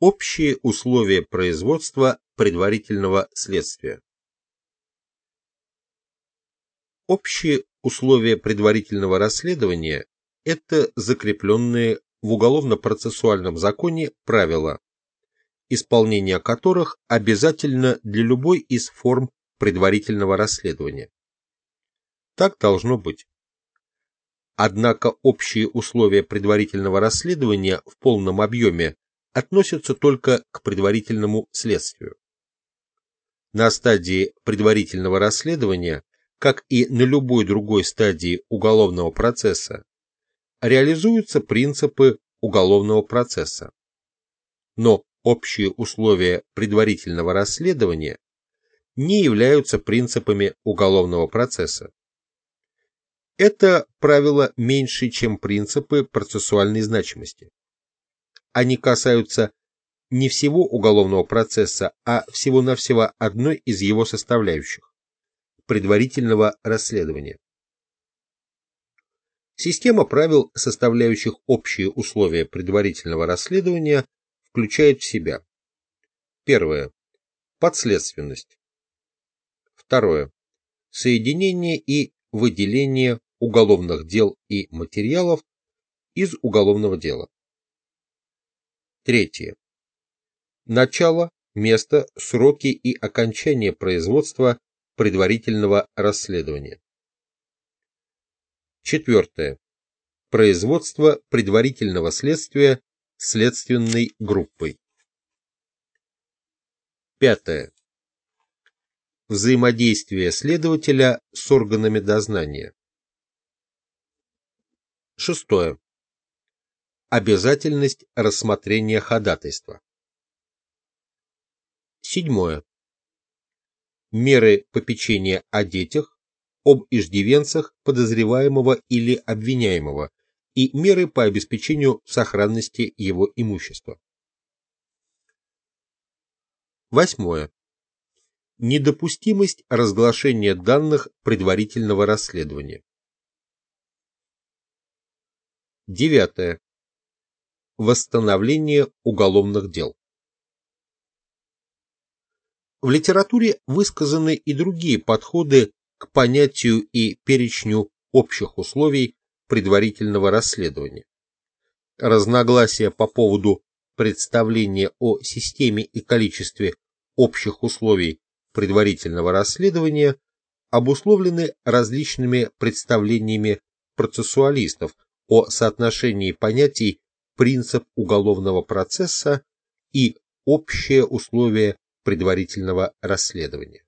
Общие условия производства предварительного следствия. Общие условия предварительного расследования – это закрепленные в Уголовно-процессуальном законе правила, исполнение которых обязательно для любой из форм предварительного расследования. Так должно быть. Однако общие условия предварительного расследования в полном объеме относятся только к предварительному следствию. На стадии предварительного расследования, как и на любой другой стадии уголовного процесса, реализуются принципы уголовного процесса. Но общие условия предварительного расследования не являются принципами уголовного процесса. Это правило меньше, чем принципы процессуальной значимости они касаются не всего уголовного процесса, а всего-навсего одной из его составляющих – предварительного расследования. Система правил, составляющих общие условия предварительного расследования, включает в себя Первое. Подследственность. Второе. Соединение и выделение уголовных дел и материалов из уголовного дела. Третье. Начало, место, сроки и окончание производства предварительного расследования. Четвертое. Производство предварительного следствия следственной группой. Пятое. Взаимодействие следователя с органами дознания. Шестое. Обязательность рассмотрения ходатайства. Седьмое. Меры попечения о детях, об иждивенцах подозреваемого или обвиняемого и меры по обеспечению сохранности его имущества. Восьмое. Недопустимость разглашения данных предварительного расследования. Девятое восстановление уголовных дел. В литературе высказаны и другие подходы к понятию и перечню общих условий предварительного расследования. Разногласия по поводу представления о системе и количестве общих условий предварительного расследования обусловлены различными представлениями процессуалистов о соотношении понятий принцип уголовного процесса и общее условие предварительного расследования.